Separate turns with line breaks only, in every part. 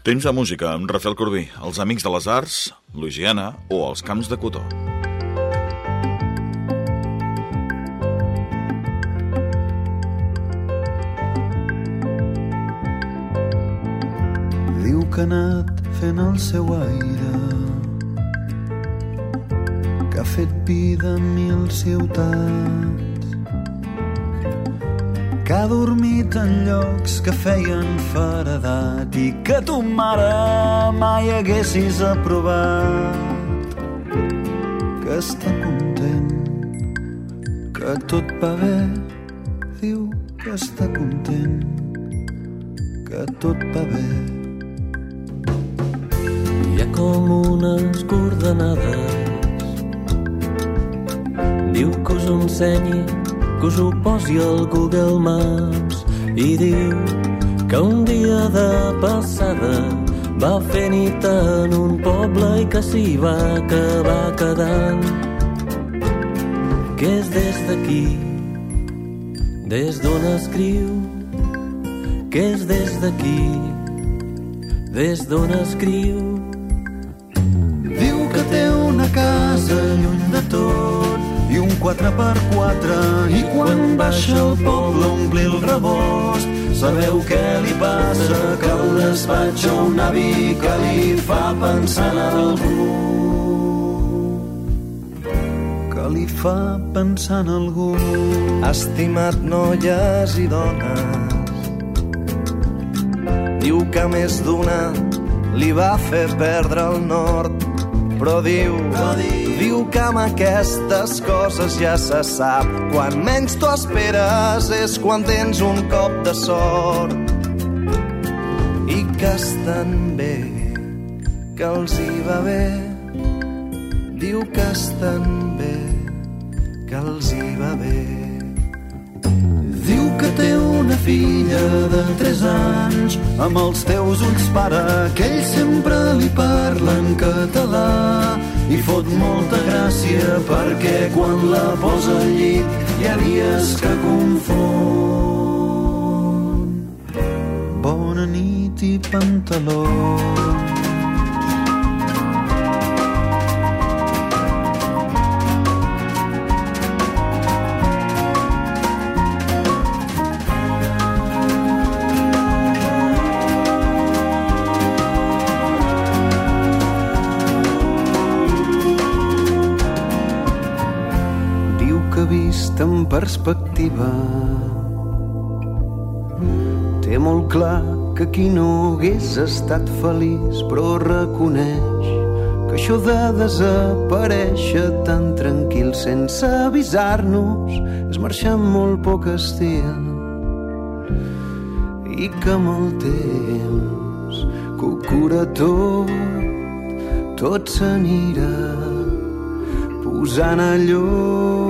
Temps de música amb Rafael Corbí, els Amics de les Arts, Louisiana o els Camps de Cotó.
Diu que ha anat fent el seu aire que ha fet vida en mil ciutats que ha dormit en llocs que feien faredat i que tu, mare, mai haguessis aprovat. Que està content, que tot va bé, diu que està content, que tot va bé.
Hi ha com unes coordenades Diu que us ensenyi que us ho posi al Google Maps i diu que un dia de passada va fer nit en un poble i que s'hi va acabar quedant. Que és des d'aquí des d'on escriu? Que és des d'aquí des d'on escriu?
Diu que té una casa lluny de tot i un 4x4 i quan baixa al poble a omplir el rebost. Sabeu què li passa? Que el despatx a un avi que li fa pensar en algú. Que li fa pensar en algú.
Estimat noies i dones diu que més d'una li va fer perdre el nord però diu, però diu diu que amb aquestes coses ja se sap. Quan menys t'ho esperes és quan tens un cop de sort. I que estan bé que els hi va bé. Diu que estan bé que els hi va bé
que té una filla de 3 anys. Amb els teus ulls pare que ell sempre li parla en català. I fot molta gràcia perquè quan la posa al llit hi ha dies que confon. Bona nit i pantalons en perspectiva. Té molt clar que qui no hagués estat feliç, però reconeix que això de desaparèixer tan tranquil sense avisar-nos és marxar amb molt poc estil i que amb el temps que ho cura tot tot s'anirà posant a lloc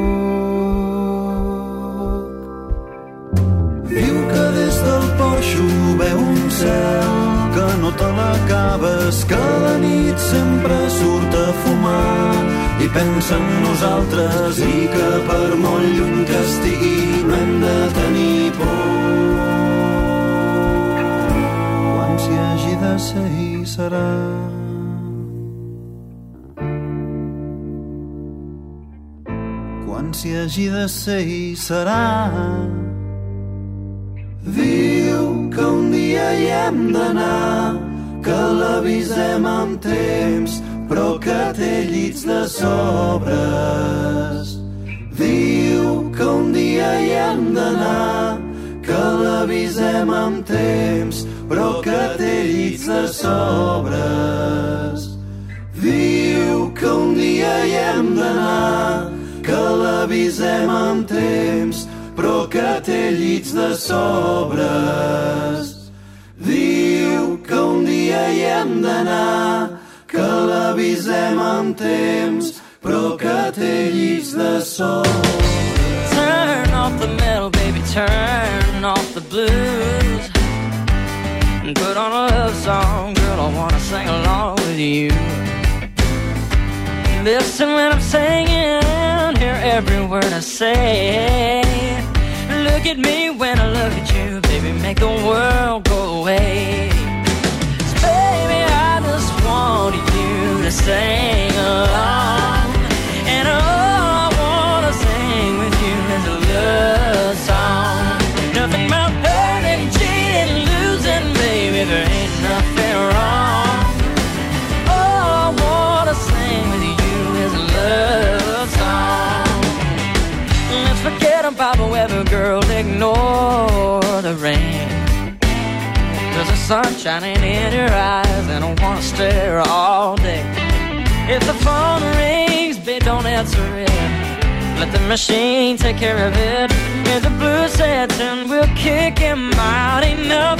porxo veu un cel que no te l'acabes, que la nit sempre surt a fumar i pensa en nosaltres i que per molt lluny que estigui no hem de tenir por. Quan s'hi hagi de ser hi serà. Quan s'hi hagi de ser hi serà. Diu que un dia hi hem d'anar, que l'avisem amb temps, però que té llits de sobres. Diu que un dia hi hem d'anar, que l'avisem amb temps, però que té llits de sobres. Diu que un dia hi hem d'anar, que l'avisem amb temps, però que té llits de sobres. Diu que un dia hi hem d'anar, que l'avisem amb temps, però que té llits de sobres.
Turn off the metal, baby, turn off the blues. Put on a love song, girl, I wanna sing along with you. Listen when I'm singing, hear every word I say. look at me when I look at you, baby, make the world go away. Cause baby, I just want you to sing along and oh. the rain. There's a sun shining in your eyes, and I wanna stare all day. If the phone rings, babe, don't answer it. Let the machine take care of it. If the blues sets and we'll kick him out,
enough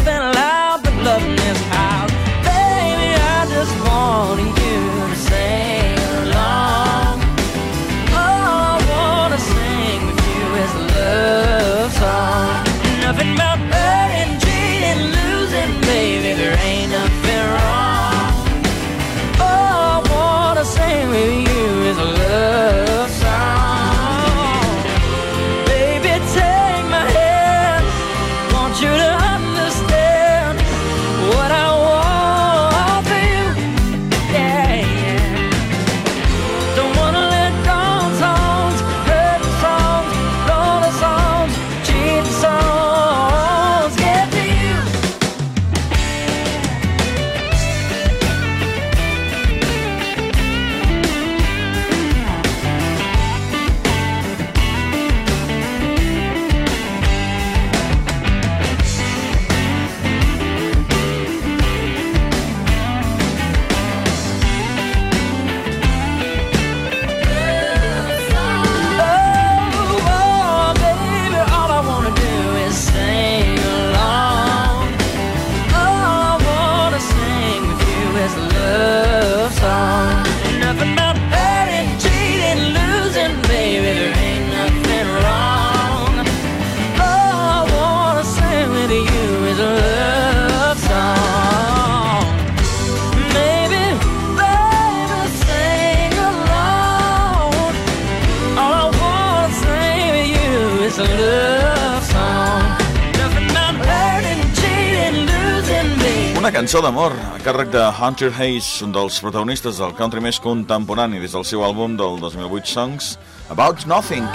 Cançó d'amor, a càrrec de Hunter Hayes, un dels protagonistes del country més contemporani des del seu àlbum del 2008 Songs, About Nothing.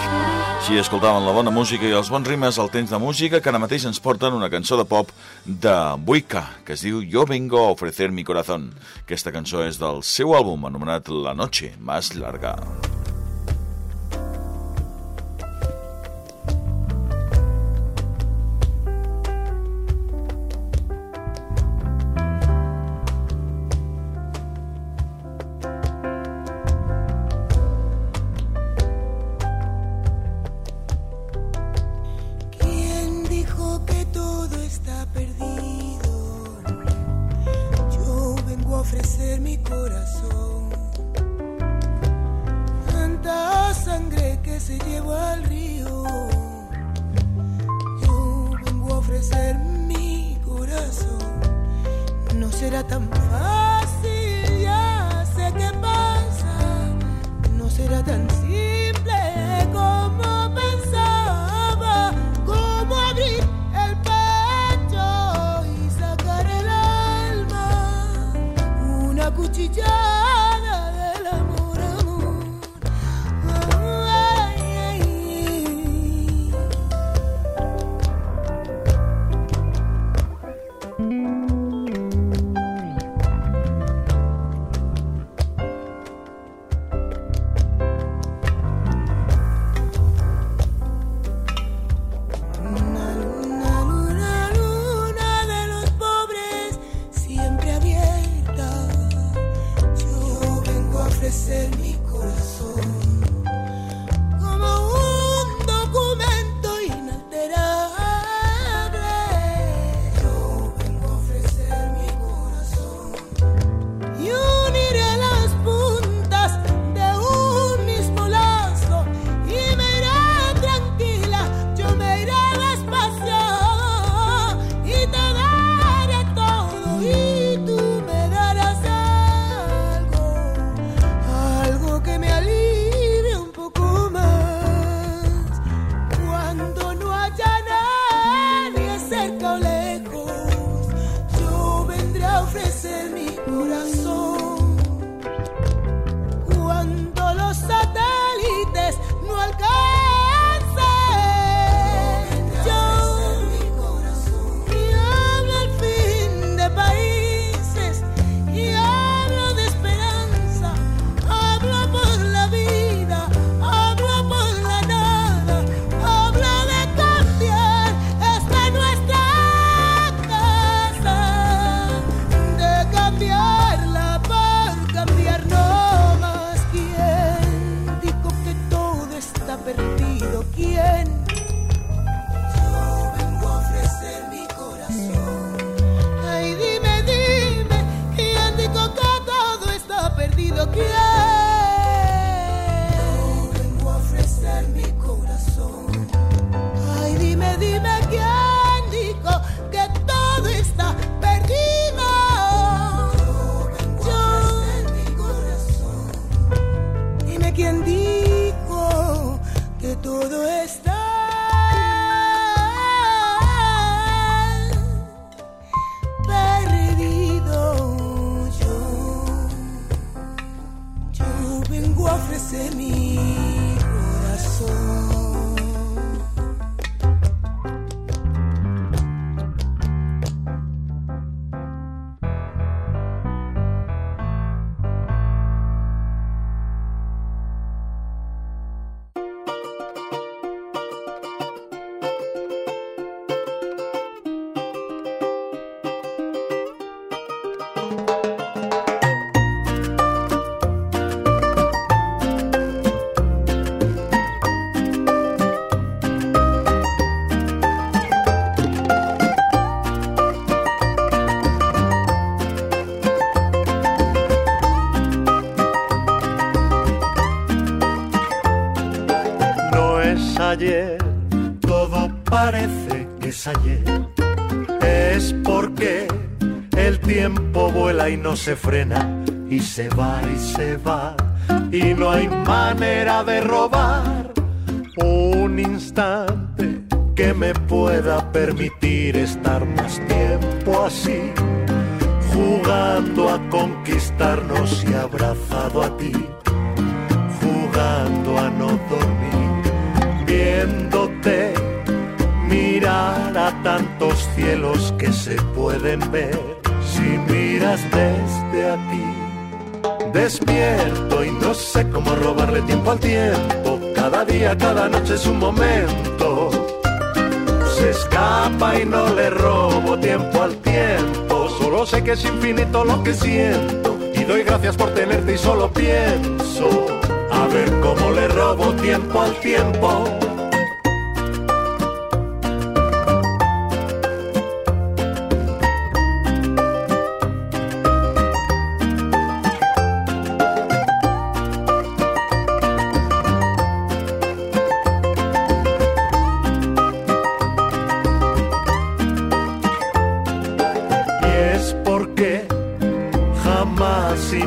Així escoltaven la bona música i els bons rimes al temps de música que ara mateix ens porten una cançó de pop de Buica, que es diu Yo vengo a ofrecer mi corazón. Aquesta cançó és del seu àlbum anomenat La noche más larga.
Se
frena y se va y se va y no hay manera de robar un instante que me pueda permitir estar más tiempo así, jugando a conquistarnos y abrazado a ti jugando a no dormir, viéndote mirar a tantos cielos que se pueden ver si miras desde aquí. Despierto y no sé cómo robarle tiempo al tiempo, cada día, cada noche es un momento. Se escapa y no le robo tiempo al tiempo, solo sé que es infinito lo que siento y doy gracias por tenerte y solo pienso a ver cómo le robo tiempo al tiempo.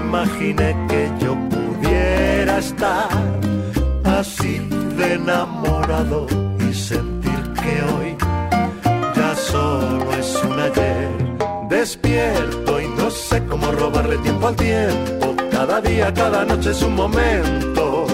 Imaginé que yo pudiera estar así de enamorado y sentir que hoy ya solo es un ayer. Despierto y no sé cómo robarle tiempo al tiempo. Cada día, cada noche es un momento.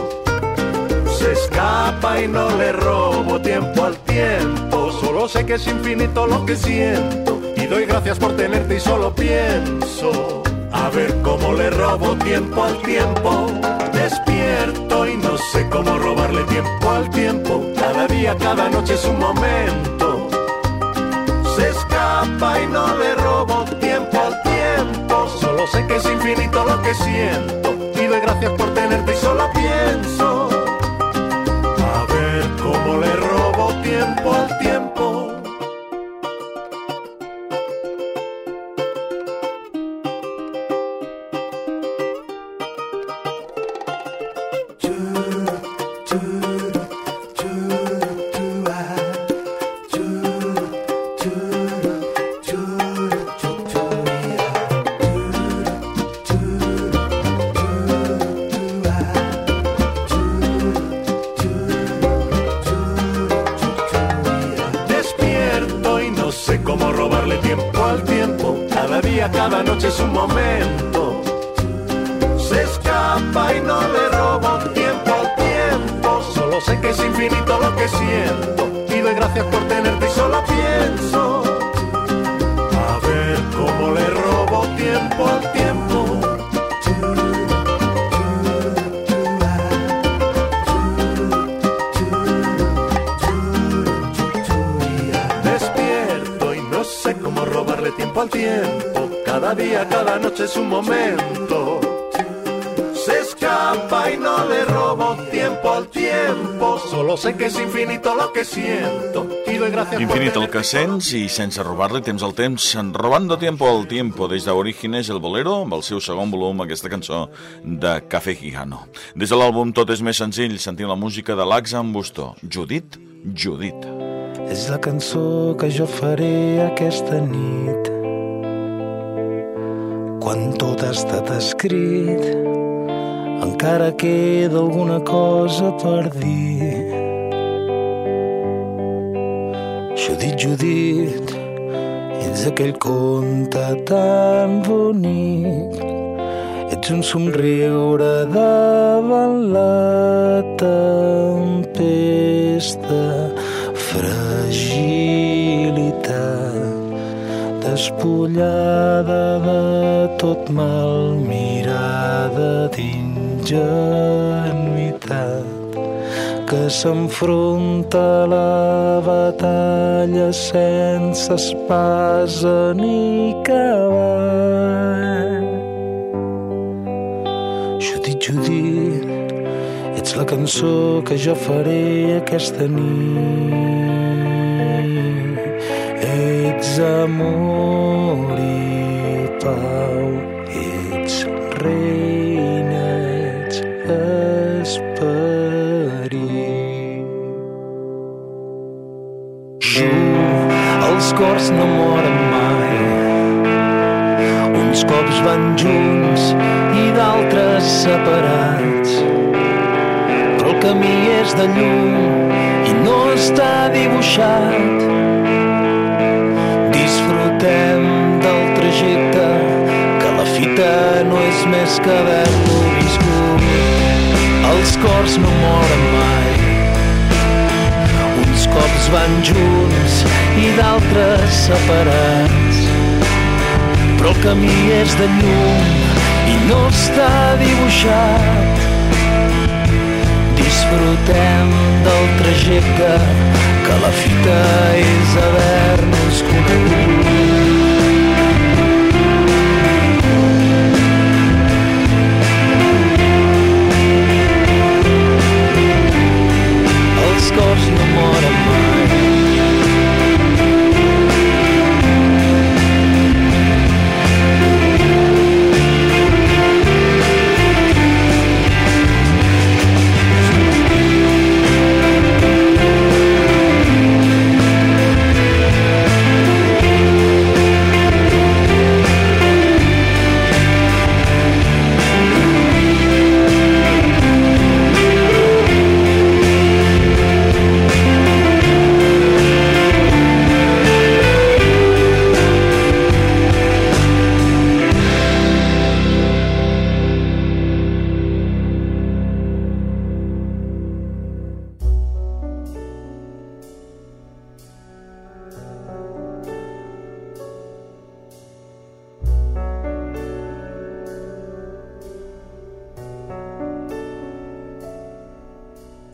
Se escapa y no le robo tiempo al tiempo. Solo sé que es infinito lo que siento. Y doy gracias por tenerte y solo pienso. A ver cómo le robo tiempo al tiempo. Despierto y no sé cómo robarle tiempo al tiempo. Cada día, cada noche es un momento. Se escapa y no le robo tiempo al tiempo. Solo sé que es infinito lo que siento. Y doy gracias por tenerte y solo pienso. Tiempo. Cada día, cada noche es un momento. Se escapa y no le robo tiempo al tiempo. Solo sé que es infinito lo que siento. Y doy gracias
Infinit el que sents i sense robar-li temps al temps, robando tiempo al tiempo, des d'Orígenes el Bolero, amb el seu segon volum, aquesta cançó de Café Gijano. Des de l'àlbum Tot és més senzill, sentim la música de l'Axa amb Bustó. Judit, Judit.
És la cançó que jo faré aquesta nit quan tot ha estat escrit encara queda alguna cosa per dir. Judit, Judit ets aquell conte tan bonic. Ets un somriure davant la tempesta fragilitat despullada de tot mal mirada d'ingenuïtat que s'enfronta a la batalla sense espasa ni cavall Judit, Judit, ets la cançó que jo faré aquesta nit. Ets amor i pau, ets reina, ets esperit. Jo, els cors no moren mai, uns cops van junts i d'altres separats. Però el camí és de llum i no està dibuixat. Que no és més que haver-lo viscut. Els cors no moren mai, uns cops van junts i d'altres separats però el camí és de llum i no està dibuixat. Disfrutem del trajecte, que la fita és haver-nos conegut.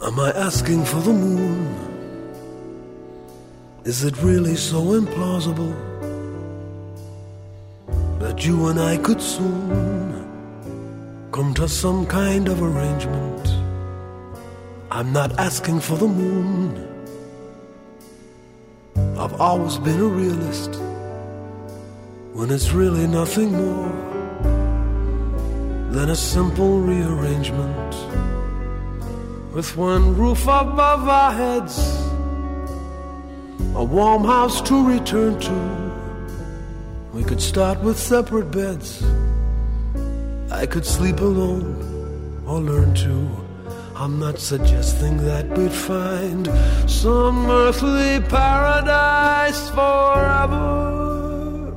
Am I asking for the moon? Is it really so implausible that you and I could soon come to some kind of arrangement? I'm not asking for the moon. I've always been a realist when it's really nothing more than a simple rearrangement with one roof above our heads, a warm house to return to. We could start with separate beds. I could sleep alone or learn to. I'm not suggesting that we'd find some earthly paradise forever.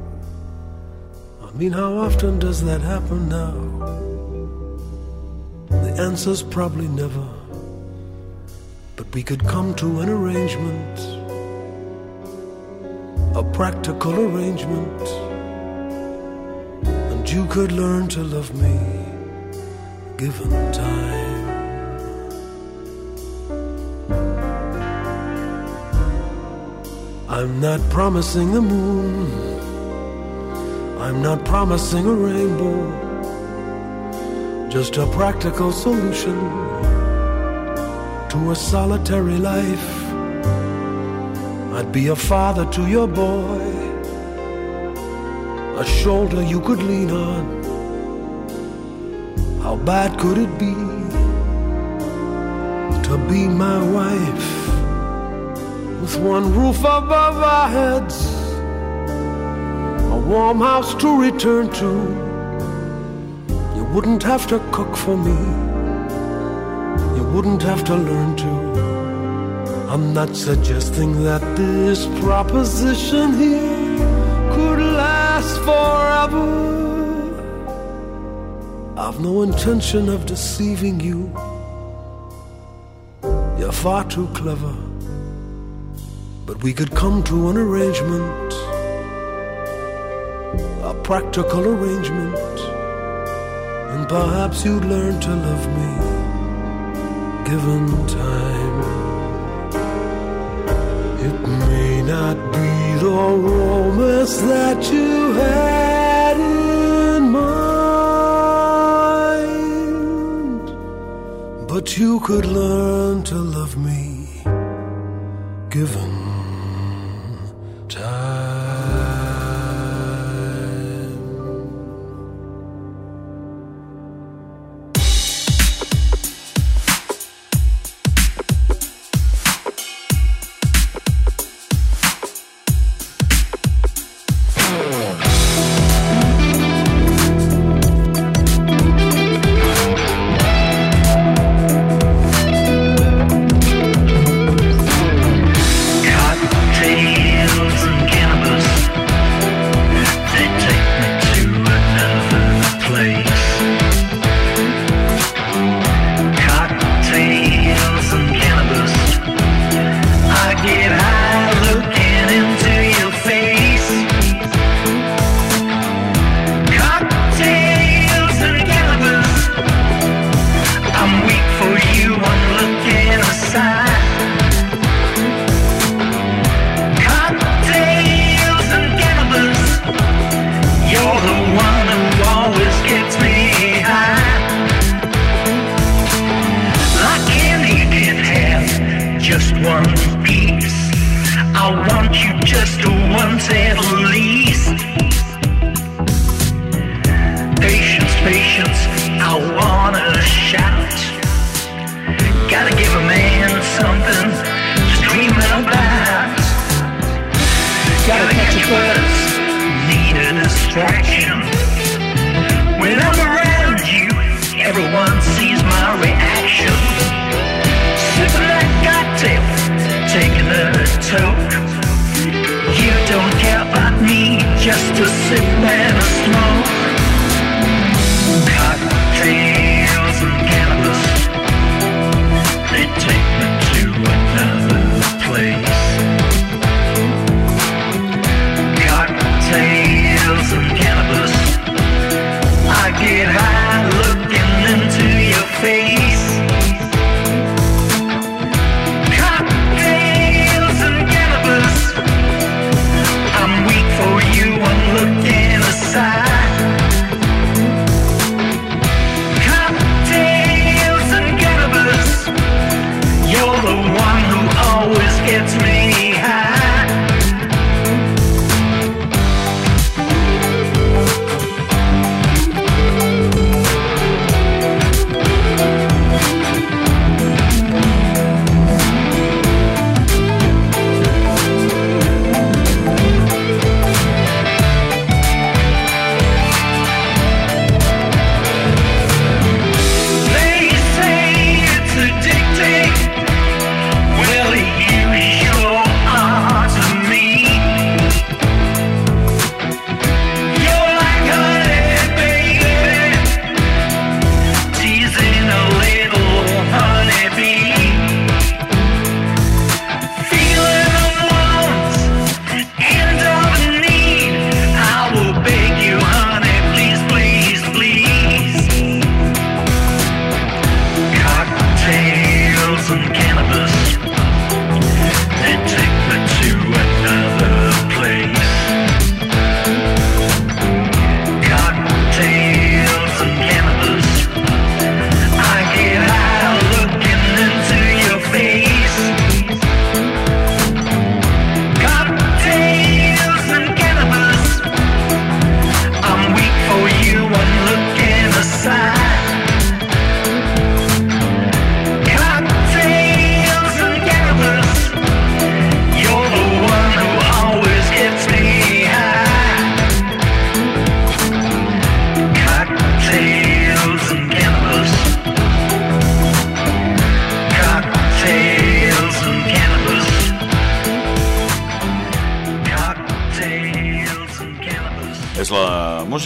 I mean, how often does that happen now? The answer's probably never.
We could come to an arrangement, a practical arrangement, and you could learn to love me given time. I'm not promising the moon. I'm not promising a rainbow. Just a practical solution to a solitary life. I'd be a father to your boy, a shoulder you could lean on. How bad could it be to be my wife with one roof above our heads, a warm house to return to? You wouldn't have to cook for me, wouldn't have to learn to. I'm not suggesting that this proposition here could last forever. I've no intention of deceiving you. You're far too clever. But we could come to an arrangement, a practical arrangement, and perhaps you'd learn to love me given time. It may not be the romance that you had in mind, but you could learn to love me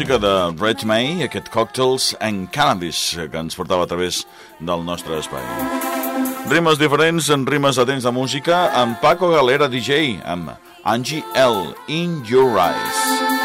música de Red May, aquest Cocktails and Cannabis, que ens portava a través del nostre espai. Rimes diferents en rimes atents de música amb Paco Galera DJ, amb Angie L. In Your Eyes.